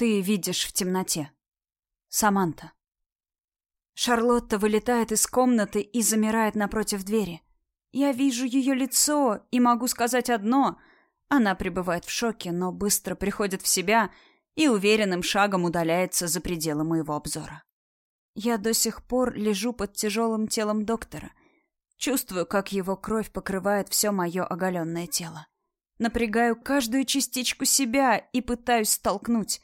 ты видишь в темноте. Саманта. Шарлотта вылетает из комнаты и замирает напротив двери. Я вижу ее лицо и могу сказать одно. Она пребывает в шоке, но быстро приходит в себя и уверенным шагом удаляется за пределы моего обзора. Я до сих пор лежу под тяжелым телом доктора. Чувствую, как его кровь покрывает все мое оголенное тело. Напрягаю каждую частичку себя и пытаюсь столкнуть.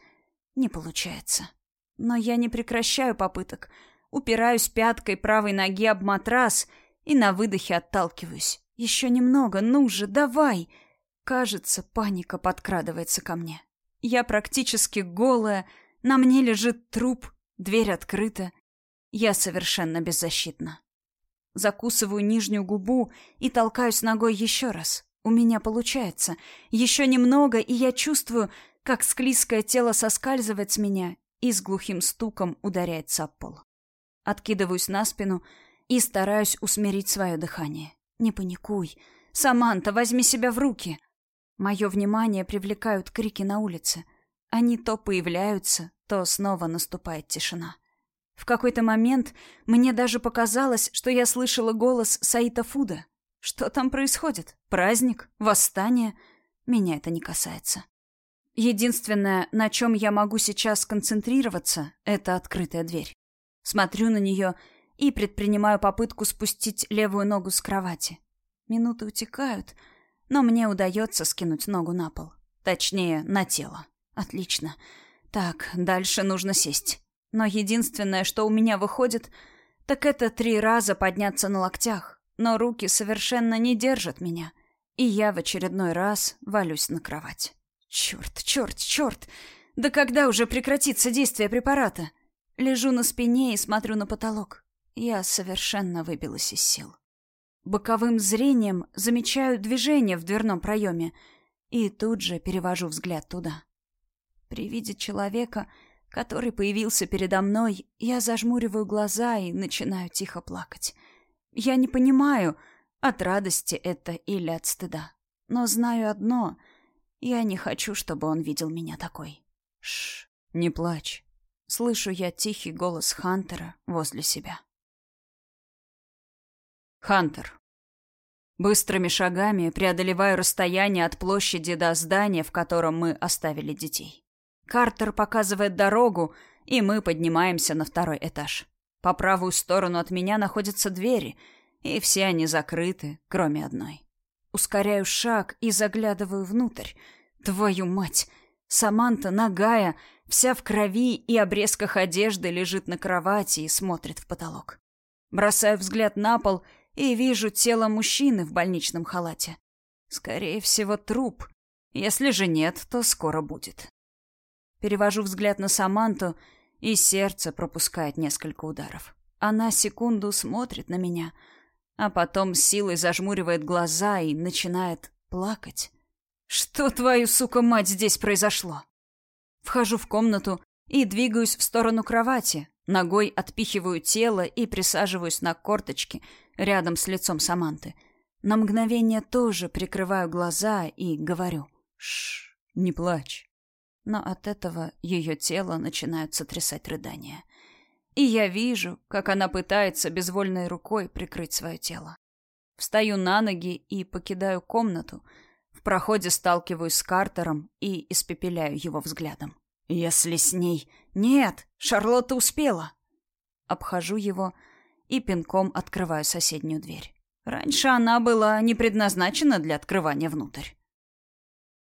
Не получается. Но я не прекращаю попыток. Упираюсь пяткой правой ноги об матрас и на выдохе отталкиваюсь. Еще немного, ну же, давай. Кажется, паника подкрадывается ко мне. Я практически голая, на мне лежит труп, дверь открыта. Я совершенно беззащитна. Закусываю нижнюю губу и толкаюсь ногой еще раз. У меня получается. Еще немного, и я чувствую, как склизкое тело соскальзывает с меня и с глухим стуком ударяется об пол. Откидываюсь на спину и стараюсь усмирить свое дыхание. Не паникуй. Саманта, возьми себя в руки. Мое внимание привлекают крики на улице. Они то появляются, то снова наступает тишина. В какой-то момент мне даже показалось, что я слышала голос Саита Фуда. Что там происходит? Праздник? Восстание? Меня это не касается. Единственное, на чем я могу сейчас сконцентрироваться, это открытая дверь. Смотрю на нее и предпринимаю попытку спустить левую ногу с кровати. Минуты утекают, но мне удается скинуть ногу на пол. Точнее, на тело. Отлично. Так, дальше нужно сесть. Но единственное, что у меня выходит, так это три раза подняться на локтях. Но руки совершенно не держат меня. И я в очередной раз валюсь на кровать. Черт, черт, черт! Да когда уже прекратится действие препарата? Лежу на спине и смотрю на потолок. Я совершенно выбилась из сил. Боковым зрением замечаю движение в дверном проеме и тут же перевожу взгляд туда. При виде человека, который появился передо мной, я зажмуриваю глаза и начинаю тихо плакать. Я не понимаю, от радости это или от стыда. Но знаю одно — я не хочу, чтобы он видел меня такой. Шш, не плачь. Слышу я тихий голос Хантера возле себя. Хантер. Быстрыми шагами преодолеваю расстояние от площади до здания, в котором мы оставили детей. Картер показывает дорогу, и мы поднимаемся на второй этаж. По правую сторону от меня находятся двери, и все они закрыты, кроме одной. Ускоряю шаг и заглядываю внутрь. Твою мать! Саманта, нагая, вся в крови и обрезках одежды, лежит на кровати и смотрит в потолок. Бросаю взгляд на пол и вижу тело мужчины в больничном халате. Скорее всего, труп. Если же нет, то скоро будет. Перевожу взгляд на Саманту, и сердце пропускает несколько ударов. Она секунду смотрит на меня — а потом силой зажмуривает глаза и начинает плакать. Что твою, сука, мать, здесь произошло? Вхожу в комнату и двигаюсь в сторону кровати, ногой отпихиваю тело и присаживаюсь на корточки рядом с лицом Саманты. На мгновение тоже прикрываю глаза и говорю «Шш, не плачь». Но от этого ее тело начинают сотрясать рыдания – и я вижу, как она пытается безвольной рукой прикрыть свое тело. Встаю на ноги и покидаю комнату. В проходе сталкиваюсь с Картером и испепеляю его взглядом. Если с ней... Нет, Шарлотта успела. Обхожу его и пинком открываю соседнюю дверь. Раньше она была не предназначена для открывания внутрь.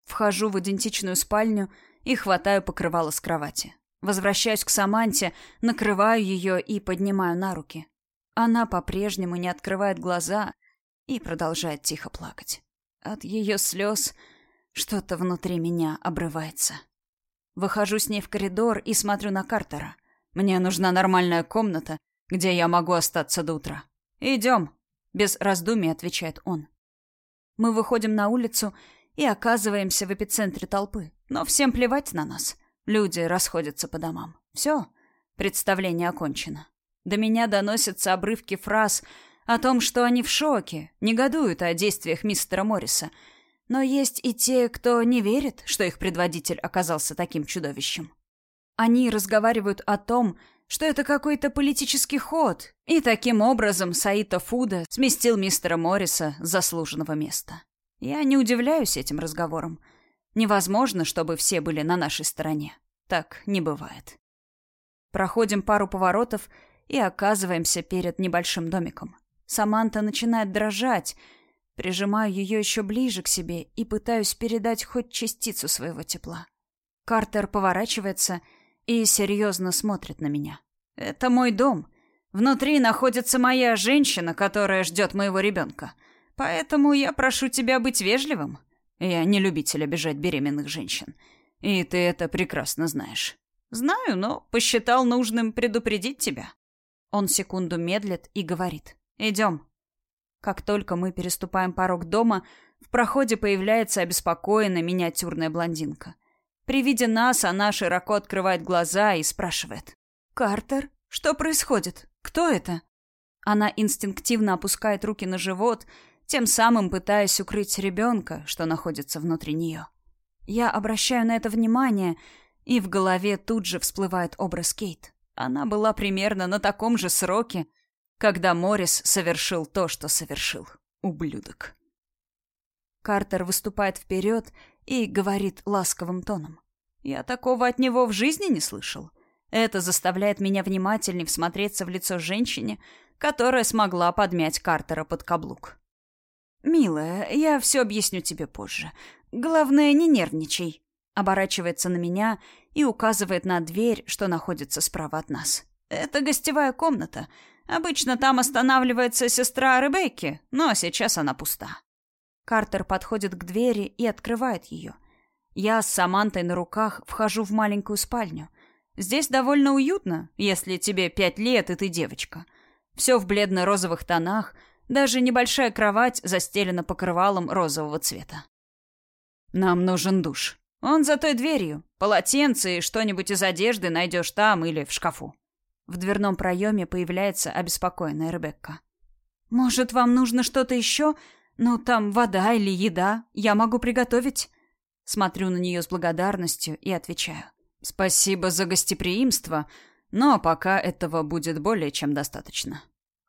Вхожу в идентичную спальню и хватаю покрывало с кровати. Возвращаюсь к Саманте, накрываю ее и поднимаю на руки. Она по-прежнему не открывает глаза и продолжает тихо плакать. От ее слез что-то внутри меня обрывается. Выхожу с ней в коридор и смотрю на Картера. Мне нужна нормальная комната, где я могу остаться до утра. «Идем», — без раздумий отвечает он. Мы выходим на улицу и оказываемся в эпицентре толпы, но всем плевать на нас. Люди расходятся по домам. Все, представление окончено. До меня доносятся обрывки фраз о том, что они в шоке, негодуют о действиях мистера Морриса. Но есть и те, кто не верит, что их предводитель оказался таким чудовищем. Они разговаривают о том, что это какой-то политический ход, и таким образом Саита Фуда сместил мистера Морриса с заслуженного места. Я не удивляюсь этим разговорам. Невозможно, чтобы все были на нашей стороне. Так не бывает. Проходим пару поворотов и оказываемся перед небольшим домиком. Саманта начинает дрожать. Прижимаю ее еще ближе к себе и пытаюсь передать хоть частицу своего тепла. Картер поворачивается и серьезно смотрит на меня. «Это мой дом. Внутри находится моя женщина, которая ждет моего ребенка. Поэтому я прошу тебя быть вежливым. Я не любитель обижать беременных женщин. И ты это прекрасно знаешь. Знаю, но посчитал нужным предупредить тебя». Он секунду медлит и говорит. «Идем». Как только мы переступаем порог дома, в проходе появляется обеспокоенная миниатюрная блондинка. При виде нас она широко открывает глаза и спрашивает. «Картер? Что происходит? Кто это?» Она инстинктивно опускает руки на живот, тем самым пытаясь укрыть ребенка, что находится внутри нее. Я обращаю на это внимание, и в голове тут же всплывает образ Кейт. Она была примерно на таком же сроке, когда Моррис совершил то, что совершил. Ублюдок. Картер выступает вперед и говорит ласковым тоном. Я такого от него в жизни не слышал. Это заставляет меня внимательней всмотреться в лицо женщине, которая смогла подмять Картера под каблук. «Милая, я все объясню тебе позже. Главное, не нервничай», — оборачивается на меня и указывает на дверь, что находится справа от нас. «Это гостевая комната. Обычно там останавливается сестра Ребекки, но сейчас она пуста». Картер подходит к двери и открывает ее. Я с Самантой на руках вхожу в маленькую спальню. Здесь довольно уютно, если тебе пять лет и ты девочка. Все в бледно-розовых тонах, даже небольшая кровать застелена покрывалом розового цвета. Нам нужен душ. Он за той дверью. Полотенце и что-нибудь из одежды найдешь там или в шкафу. В дверном проеме появляется обеспокоенная Ребекка. «Может, вам нужно что-то еще? Ну, там вода или еда. Я могу приготовить». Смотрю на нее с благодарностью и отвечаю. «Спасибо за гостеприимство, но пока этого будет более чем достаточно».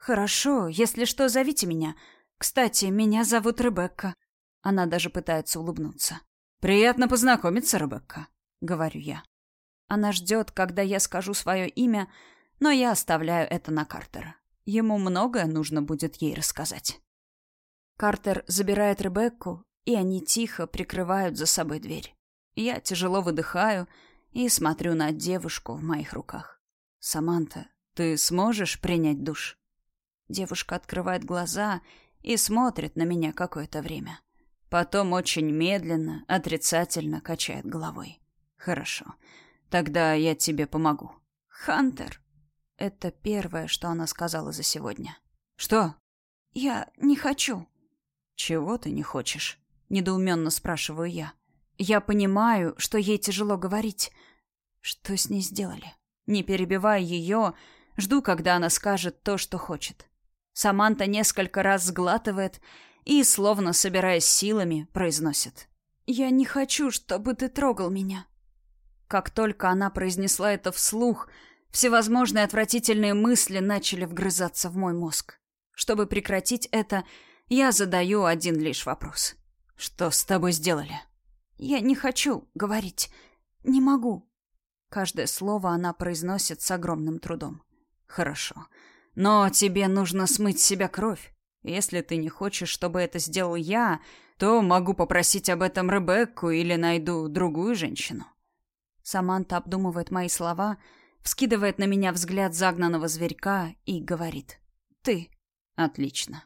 «Хорошо, если что, зовите меня. Кстати, меня зовут Ребекка». Она даже пытается улыбнуться. «Приятно познакомиться, Ребекка», — говорю я. Она ждет, когда я скажу свое имя, но я оставляю это на Картера. Ему многое нужно будет ей рассказать. Картер забирает Ребекку, и они тихо прикрывают за собой дверь. Я тяжело выдыхаю и смотрю на девушку в моих руках. «Саманта, ты сможешь принять душ?» Девушка открывает глаза и смотрит на меня какое-то время. Потом очень медленно, отрицательно качает головой. «Хорошо, тогда я тебе помогу». «Хантер!» Это первое, что она сказала за сегодня. «Что?» «Я не хочу». «Чего ты не хочешь?» Недоуменно спрашиваю я. Я понимаю, что ей тяжело говорить. Что с ней сделали? Не перебивая ее, жду, когда она скажет то, что хочет. Саманта несколько раз сглатывает и, словно собираясь силами, произносит. «Я не хочу, чтобы ты трогал меня». Как только она произнесла это вслух, всевозможные отвратительные мысли начали вгрызаться в мой мозг. Чтобы прекратить это, я задаю один лишь вопрос. Что с тобой сделали? Я не хочу говорить. Не могу. Каждое слово она произносит с огромным трудом. Хорошо. Но тебе нужно смыть себя кровь. Если ты не хочешь, чтобы это сделал я, то могу попросить об этом Ребекку или найду другую женщину. Саманта обдумывает мои слова, вскидывает на меня взгляд загнанного зверька и говорит: "Ты. Отлично.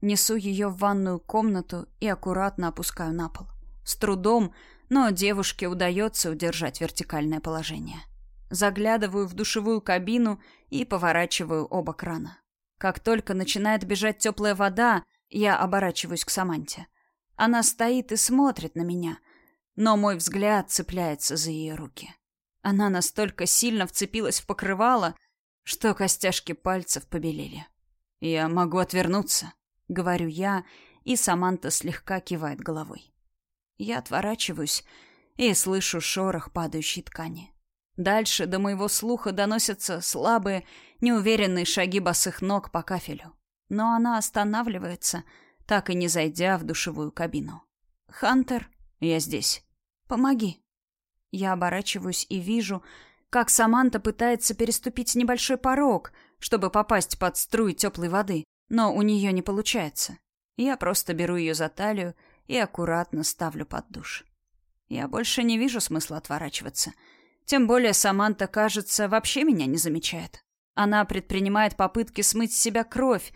Несу ее в ванную комнату и аккуратно опускаю на пол. С трудом, но девушке удается удержать вертикальное положение. Заглядываю в душевую кабину и поворачиваю оба крана. Как только начинает бежать теплая вода, я оборачиваюсь к Саманте. Она стоит и смотрит на меня, но мой взгляд цепляется за ее руки. Она настолько сильно вцепилась в покрывало, что костяшки пальцев побелели. Я могу отвернуться, — говорю я, и Саманта слегка кивает головой. Я отворачиваюсь и слышу шорох падающей ткани. Дальше до моего слуха доносятся слабые, неуверенные шаги босых ног по кафелю. Но она останавливается, так и не зайдя в душевую кабину. «Хантер, я здесь. Помоги». Я оборачиваюсь и вижу, как Саманта пытается переступить небольшой порог, чтобы попасть под струи теплой воды, но у нее не получается. Я просто беру ее за талию и аккуратно ставлю под душ. Я больше не вижу смысла отворачиваться. Тем более Саманта, кажется, вообще меня не замечает. Она предпринимает попытки смыть с себя кровь,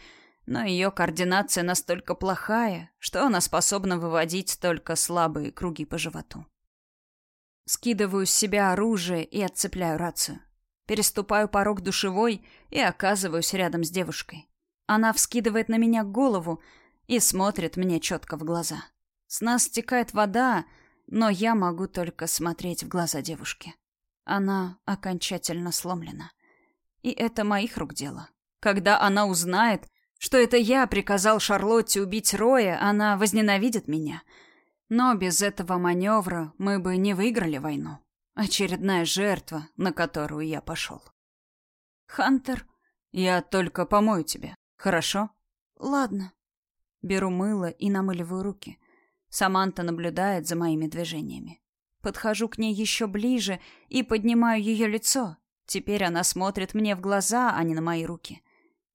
но ее координация настолько плохая, что она способна выводить только слабые круги по животу. Скидываю с себя оружие и отцепляю рацию. Переступаю порог душевой и оказываюсь рядом с девушкой. Она вскидывает на меня голову и смотрит мне четко в глаза. С нас стекает вода, но я могу только смотреть в глаза девушки. Она окончательно сломлена. И это моих рук дело. Когда она узнает, что это я приказал Шарлотте убить Роя, она возненавидит меня — но без этого маневра мы бы не выиграли войну. Очередная жертва, на которую я пошел. Хантер, я только помою тебя, хорошо? Ладно. Беру мыло и намыливаю руки. Саманта наблюдает за моими движениями. Подхожу к ней еще ближе и поднимаю ее лицо. Теперь она смотрит мне в глаза, а не на мои руки.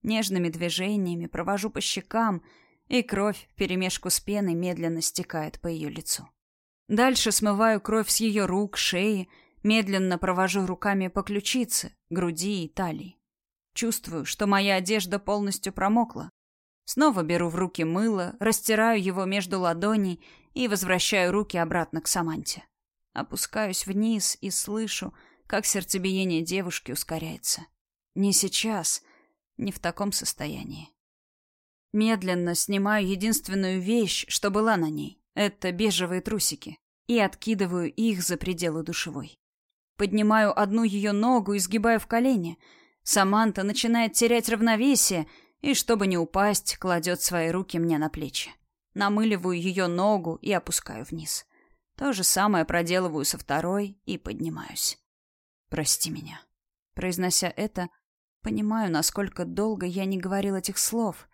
Нежными движениями провожу по щекам, и кровь вперемешку с пеной медленно стекает по ее лицу. Дальше смываю кровь с ее рук, шеи, медленно провожу руками по ключице, груди и талии. Чувствую, что моя одежда полностью промокла. Снова беру в руки мыло, растираю его между ладоней и возвращаю руки обратно к Саманте. Опускаюсь вниз и слышу, как сердцебиение девушки ускоряется. Не сейчас, не в таком состоянии. Медленно снимаю единственную вещь, что была на ней. Это бежевые трусики. И откидываю их за пределы душевой. Поднимаю одну ее ногу и сгибаю в колени. Саманта начинает терять равновесие и, чтобы не упасть, кладет свои руки мне на плечи. Намыливаю ее ногу и опускаю вниз. То же самое проделываю со второй и поднимаюсь. «Прости меня». Произнося это, понимаю, насколько долго я не говорил этих слов —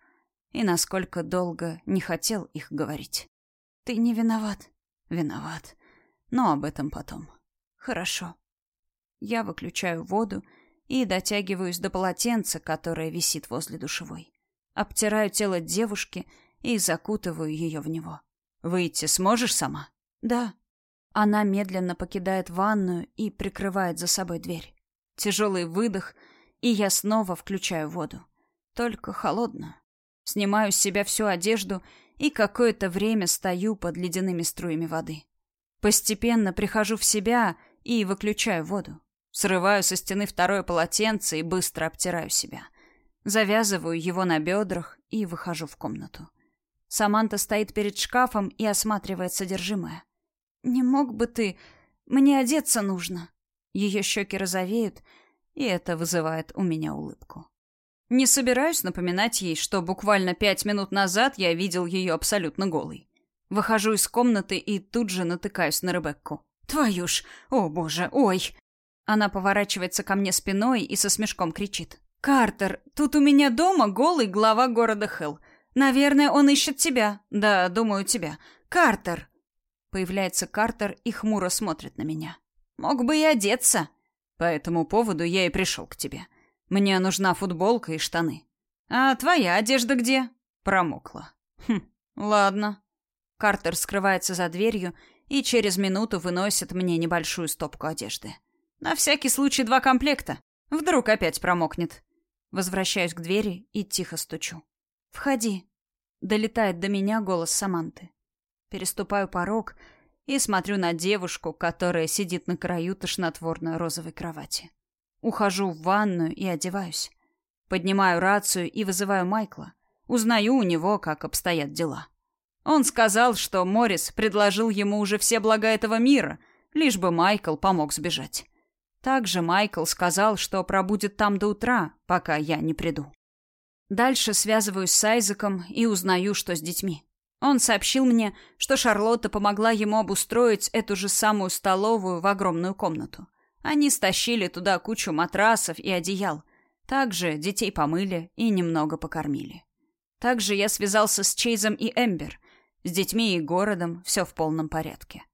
и насколько долго не хотел их говорить. Ты не виноват. Виноват. Но об этом потом. Хорошо. Я выключаю воду и дотягиваюсь до полотенца, которое висит возле душевой. Обтираю тело девушки и закутываю ее в него. Выйти сможешь сама? Да. Она медленно покидает ванную и прикрывает за собой дверь. Тяжелый выдох, и я снова включаю воду. Только холодную. Снимаю с себя всю одежду и какое-то время стою под ледяными струями воды. Постепенно прихожу в себя и выключаю воду. Срываю со стены второе полотенце и быстро обтираю себя. Завязываю его на бедрах и выхожу в комнату. Саманта стоит перед шкафом и осматривает содержимое. «Не мог бы ты... Мне одеться нужно». Ее щеки розовеют, и это вызывает у меня улыбку. Не собираюсь напоминать ей, что буквально пять минут назад я видел ее абсолютно голой. Выхожу из комнаты и тут же натыкаюсь на Ребекку. «Твою ж! О, боже! Ой!» Она поворачивается ко мне спиной и со смешком кричит. «Картер, тут у меня дома голый глава города Хелл. Наверное, он ищет тебя. Да, думаю, тебя. Картер!» Появляется Картер и хмуро смотрит на меня. «Мог бы и одеться. По этому поводу я и пришел к тебе. Мне нужна футболка и штаны. А твоя одежда где? Промокла. Хм, ладно. Картер скрывается за дверью и через минуту выносит мне небольшую стопку одежды. На всякий случай два комплекта. Вдруг опять промокнет. Возвращаюсь к двери и тихо стучу. «Входи». Долетает до меня голос Саманты. Переступаю порог и смотрю на девушку, которая сидит на краю тошнотворной розовой кровати. Ухожу в ванную и одеваюсь. Поднимаю рацию и вызываю Майкла. Узнаю у него, как обстоят дела. Он сказал, что Морис предложил ему уже все блага этого мира, лишь бы Майкл помог сбежать. Также Майкл сказал, что пробудет там до утра, пока я не приду. Дальше связываюсь с Айзеком и узнаю, что с детьми. Он сообщил мне, что Шарлотта помогла ему обустроить эту же самую столовую в огромную комнату. Они стащили туда кучу матрасов и одеял. Также детей помыли и немного покормили. Также я связался с Чейзом и Эмбер. С детьми и городом все в полном порядке.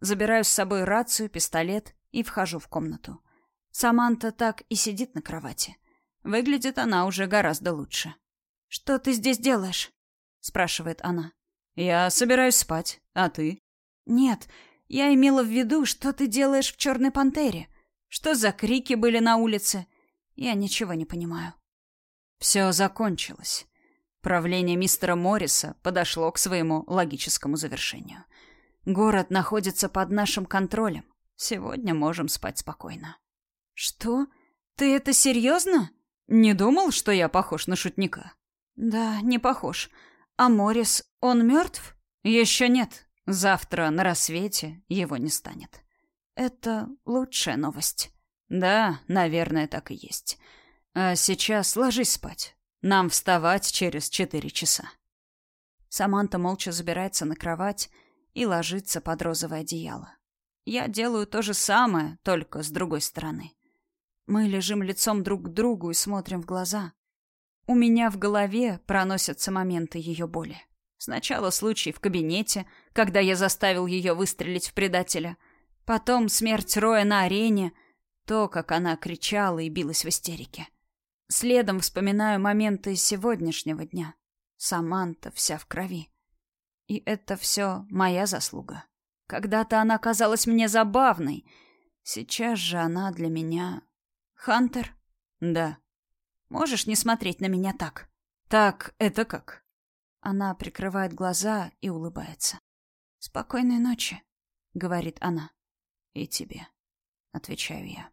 Забираю с собой рацию, пистолет и вхожу в комнату. Саманта так и сидит на кровати. Выглядит она уже гораздо лучше. «Что ты здесь делаешь?» — спрашивает она. «Я собираюсь спать. А ты?» «Нет, я имела в виду, что ты делаешь в «Черной пантере». Что за крики были на улице? Я ничего не понимаю». Все закончилось. Правление мистера Морриса подошло к своему логическому завершению. Город находится под нашим контролем. Сегодня можем спать спокойно. Что? Ты это серьезно? Не думал, что я похож на шутника? Да, не похож. А Моррис, он мертв? Еще нет. Завтра на рассвете его не станет. Это лучшая новость. Да, наверное, так и есть. А сейчас ложись спать. Нам вставать через четыре часа. Саманта молча забирается на кровать и ложится под розовое одеяло. Я делаю то же самое, только с другой стороны. Мы лежим лицом друг к другу и смотрим в глаза. У меня в голове проносятся моменты ее боли. Сначала случай в кабинете, когда я заставил ее выстрелить в предателя. Потом смерть Роя на арене, то, как она кричала и билась в истерике. Следом вспоминаю моменты сегодняшнего дня. Саманта вся в крови. И это все моя заслуга. Когда-то она казалась мне забавной. Сейчас же она для меня... Хантер? Да. Можешь не смотреть на меня так? Так, это как? Она прикрывает глаза и улыбается. «Спокойной ночи», — говорит она. «И тебе», — отвечаю я.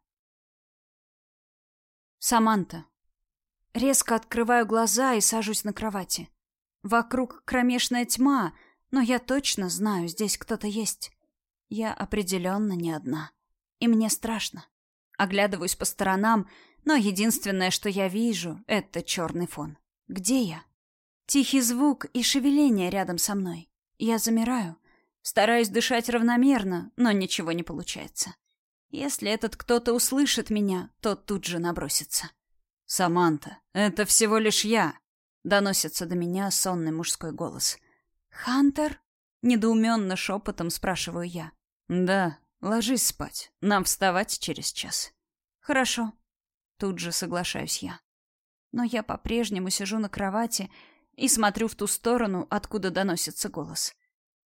Саманта. Резко открываю глаза и сажусь на кровати. Вокруг кромешная тьма, но я точно знаю, здесь кто-то есть. Я определенно не одна. И мне страшно. Оглядываюсь по сторонам, но единственное, что я вижу, это черный фон. Где я? Тихий звук и шевеление рядом со мной. Я замираю. Стараюсь дышать равномерно, но ничего не получается. Если этот кто-то услышит меня, то тут же набросится. «Саманта, это всего лишь я», — доносится до меня сонный мужской голос. «Хантер?» — недоуменно шепотом спрашиваю я. «Да, ложись спать. Нам вставать через час». «Хорошо». Тут же соглашаюсь я. Но я по-прежнему сижу на кровати и смотрю в ту сторону, откуда доносится голос.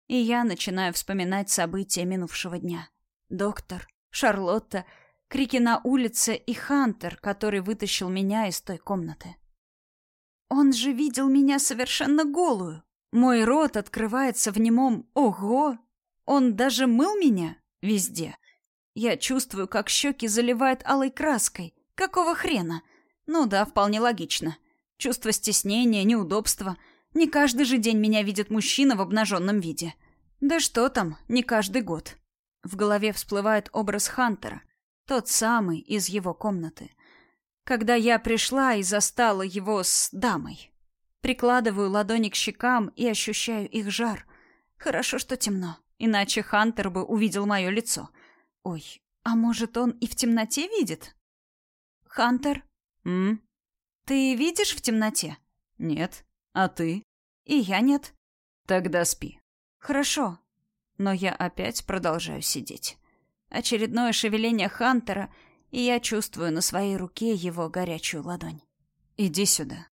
И я начинаю вспоминать события минувшего дня. Доктор, Шарлотта, крики на улице и Хантер, который вытащил меня из той комнаты. Он же видел меня совершенно голую. Мой рот открывается в немом «Ого!». Он даже мыл меня везде. Я чувствую, как щеки заливает алой краской. Какого хрена? Ну да, вполне логично. Чувство стеснения, неудобства. Не каждый же день меня видит мужчина в обнаженном виде. Да что там, не каждый год. В голове всплывает образ Хантера. Тот самый из его комнаты. Когда я пришла и застала его с дамой. Прикладываю ладони к щекам и ощущаю их жар. Хорошо, что темно, иначе Хантер бы увидел мое лицо. Ой, а может, он и в темноте видит? Хантер? М? Ты видишь в темноте? Нет. А ты? И я нет. Тогда спи. Хорошо. Но я опять продолжаю сидеть. Очередное шевеление Хантера, и я чувствую на своей руке его горячую ладонь. Иди сюда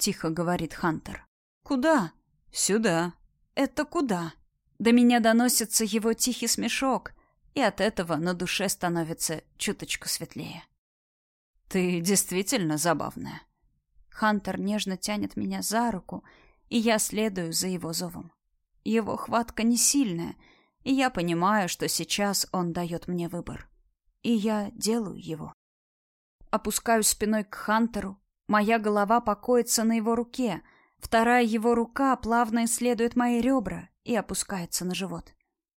тихо говорит Хантер. Куда? Сюда. Это куда? До меня доносится его тихий смешок, и от этого на душе становится чуточку светлее. Ты действительно забавная. Хантер нежно тянет меня за руку, и я следую за его зовом. Его хватка не сильная, и я понимаю, что сейчас он дает мне выбор. И я делаю его. Опускаюсь спиной к Хантеру, Моя голова покоится на его руке, вторая его рука плавно исследует мои ребра и опускается на живот.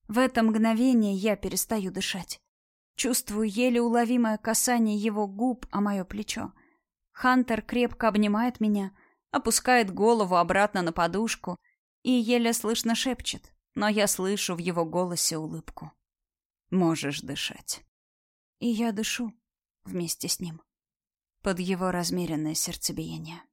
В это мгновение я перестаю дышать. Чувствую еле уловимое касание его губ о мое плечо. Хантер крепко обнимает меня, опускает голову обратно на подушку и еле слышно шепчет, но я слышу в его голосе улыбку. «Можешь дышать». и я дышу вместе с ним под его размеренное сердцебиение.